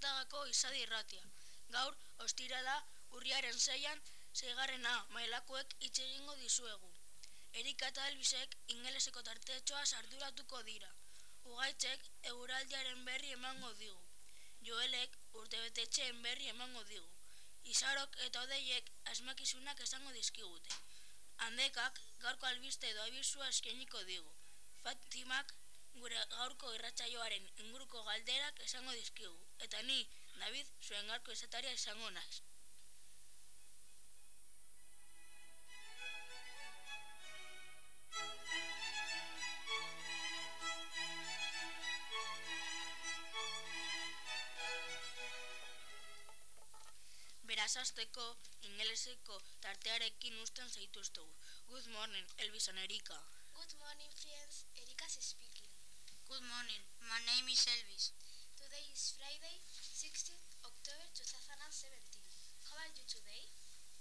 zartagako izadi irratia. Gaur, ostirala, urriaren zeian, zeigarrena mailakoek itxegingo dizuegu. Erika eta Elbisek ingeleseko tartetxoa sarduratuko dira. Ugaitzek euraldiaren berri emango digu. Joelek urtebetetxeen berri emango digu. Izarok eta odeiek asmakizunak esango dizkigute. Handekak gaurko albiste edo abizua eskeniko digu. Fatimak gure gaurko irratsaioaren inguruko galderak esango dizkigu. Eta ni, David, zuen gaurko esataria izango naiz. Beraz hasteko ingeleseko tartearekin usten zaituztegu. Good morning, Elvis and Erika. Good morning, friends. Erika speaking. Good morning. My name is Elvis. Today is Friday, 16th October 2017. How are you today?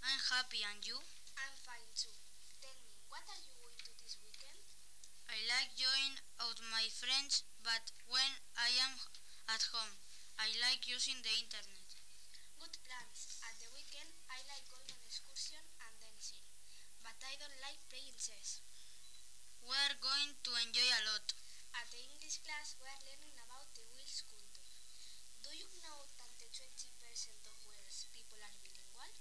I'm happy and you? I'm fine too. Tell me, what are you going to this weekend? I like going out my friends, but when I am at home, I like using the internet. Good plans. At the weekend, I like going on excursion and dancing, but I don't like playing chess. We are going to enjoy a lot. At the English class, we are learning about the Welsh culture. Do you know that the 20% of Welsh people are bilingual?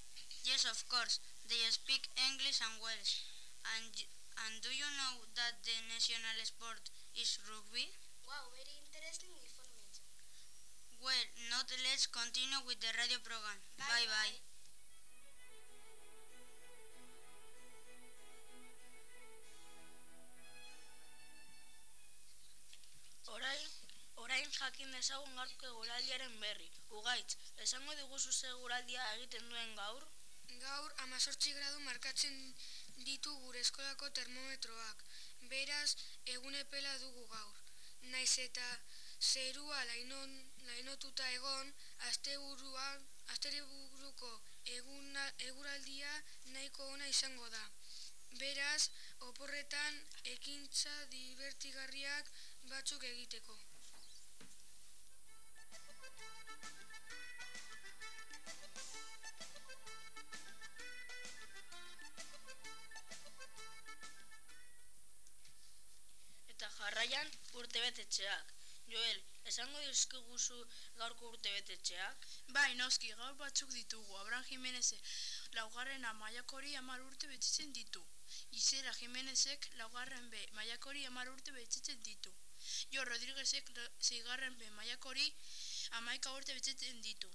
Yes, of course. They speak English and Welsh. And and do you know that the national sport is rugby? Wow, very interesting information. Well, now let's continue with the radio program. Bye, bye. bye. Orain, dezagun gaurko eguraldiaren berri. Ugaitz, esango diguzu ze eguraldia egiten duen gaur? Gaur amazortzi gradu markatzen ditu gure eskolako termometroak. Beraz, egun epela dugu gaur. Naiz eta zerua lainon, lainotuta egon, asteburuan, asteburuko eguna, eguraldia nahiko ona izango da. Beraz, oporretan ekintza divertigarriak batzuk egiteko. Jarraian urtebetetxeak. Joel, esango dizkiguzu gaurko urtebetetxeak? Bai, noski, gaur batzuk ditugu. Abraham Jimeneze laugarren maiakori amar urte betzitzen ditu. Izera Jimenezek laugarren be maiakori amar urte betzitzen ditu. Jo Rodriguezek zeigarren be maiakori amaika urte betzitzen ditu.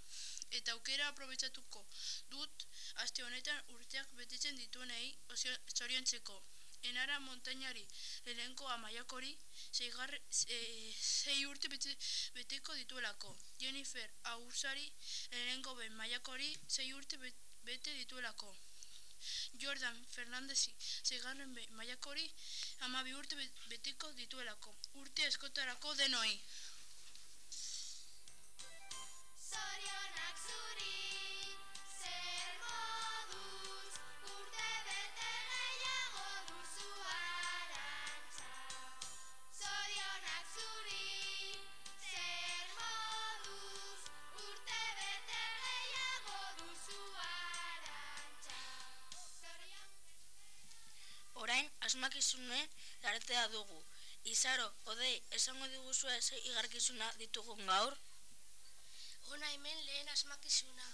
Eta aukera aprobetsatuko dut aste honetan urteak betetzen dituenei zoriontzeko. Enara montainari lehenko amaiakori zeigarre, e, zei urte bete, beteko dituelako. Jennifer Ausari lehenko ben maiakori zei urte bete dituelako. Jordan Fernandezi zeigarren maiakori amabi urte beteko dituelako. Urte eskotarako denoi. Asmakizune lartea dugu. Izaro, odei, esango diguzu ez igarkizuna ditugun gaur? Hona hemen lehen asmakizuna.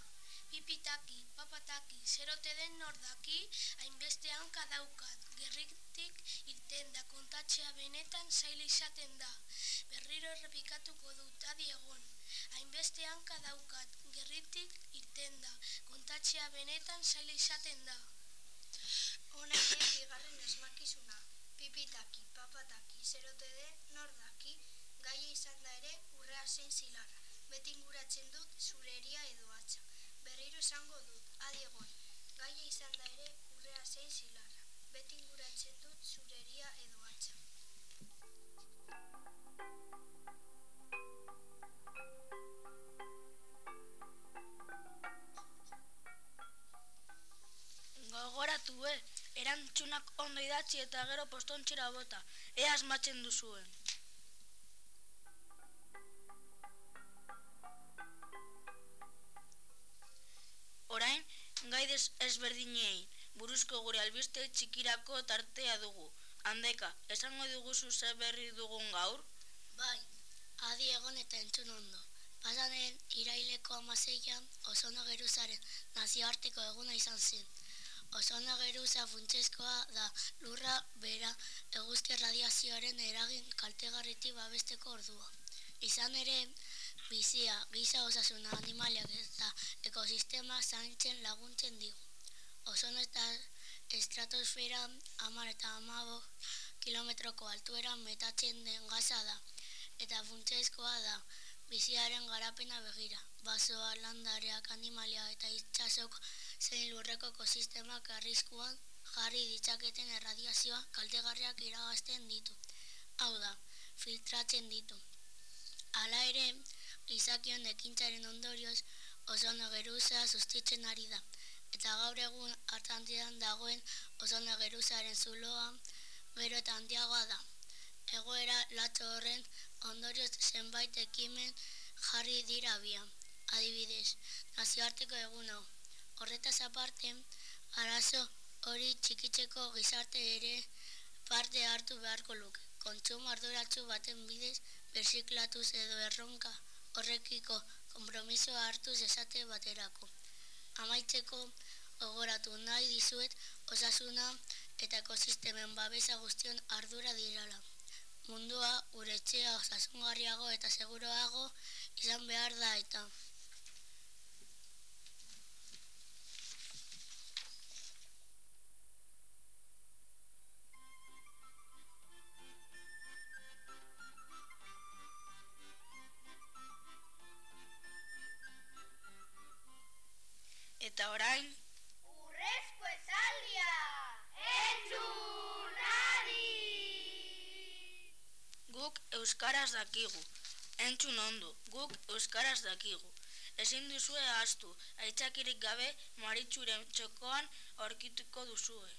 Pipitaki, papataki, zerote den nordaki, hainbeste hanka daukat. Gerritik irten da, kontatzea benetan zaila izaten da. Berriro errepikatuko dut, adi egon. Hainbeste hanka daukat, gerritik irten da, kontatzea benetan zaila izaten da. Hona hemen bigarren asmakizuna. Pipitaki, papataki, zerote den nordaki, gaia izan da ere urrea zein zilarra. Beti inguratzen dut zure eria edo atxa. Berriro esango dut, adi egon. Gaia izan da ere urrea zein zilarra. Beti inguratzen dut zure eria edo atxa. Gogoratu, eh? erantzunak ondo idatzi eta gero postontxera bota, ea asmatzen duzuen. Orain, gaidez ezberdinei, buruzko gure albiste txikirako tartea dugu. Handeka, esango dugu ze berri dugun gaur? Bai, adi egon eta entzun ondo. Pasanen iraileko amaseian ozono geruzaren nazioarteko eguna izan zen. Ozono Geruza funtsezkoa da lurra bera eguzki radiazioaren eragin kaltegarriti babesteko ordua. Izan ere, bizia, giza osasuna animaliak eta ekosistema zaintzen laguntzen digu. Ozono eta estratosfera amar eta amabo kilometroko altueran metatzen den gaza da eta funtsezkoa da biziaren garapena begira. Basoa, landareak, animalia eta itxasok zein lurreko ekosistemak arriskuan jarri ditzaketen erradiazioa kaltegarriak iragazten ditu. Hau da, filtratzen ditu. Hala ere, gizakion ekintzaren ondorioz ozono geruza sustitzen ari da. Eta gaur egun Atlantidan dagoen ozono geruzaren zuloa gero eta handiagoa da. Egoera latzo horren ondorioz zenbait ekimen jarri dira abian. Adibidez, nazioarteko egun hau. Horretaz aparte, arazo hori txikitzeko gizarte ere parte hartu beharko luke. Kontsumo arduratsu baten bidez berziklatuz edo erronka horrekiko konpromisoa hartuz esate baterako. Amaitzeko ogoratu nahi dizuet osasuna eta ekosistemen babesa guztion ardura dirala. Mundua gure etxea osasungarriago eta seguroago izan behar da eta. Eta orain, Urrezko esaldia! Entzun adi! guk euskaraz dakigu. Entzun ondo, guk euskaraz dakigu. Ezin duzue ahaztu, aitzakirik gabe maritxuren txokoan aurkituko duzue.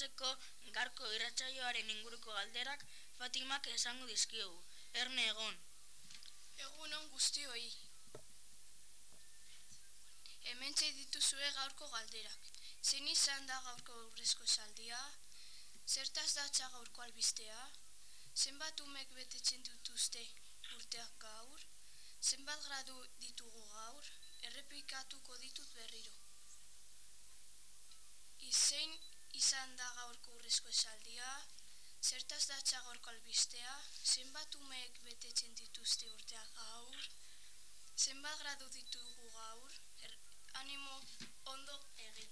Bukatzeko garko irratsaioaren inguruko galderak Fatimak esango dizkigu. Erne egon. Egun on guztioi. Hementxe dituzue gaurko galderak. Zein izan da gaurko urrezko esaldia? Zertaz datza gaurko albistea? Zenbat umek betetzen dituzte urteak gaur? Zenbat gradu ditugu gaur? Errepikatuko ditut berriro. Izein izan da gaurko urrezko esaldia? Zertaz datza gaurko albistea? Zenbat umeek betetzen dituzte urteak gaur? Zenbat gradu ditugu gaur? Er, animo ondo egin.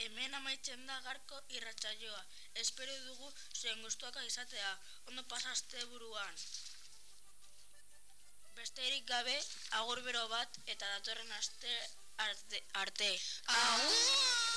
Hemen amaitzen da garko irratsaioa. Espero dugu zuen gustuaka izatea, ondo pasaste buruan. Besterik gabe, agur bero bat eta datorren aste arte. arte. Agur!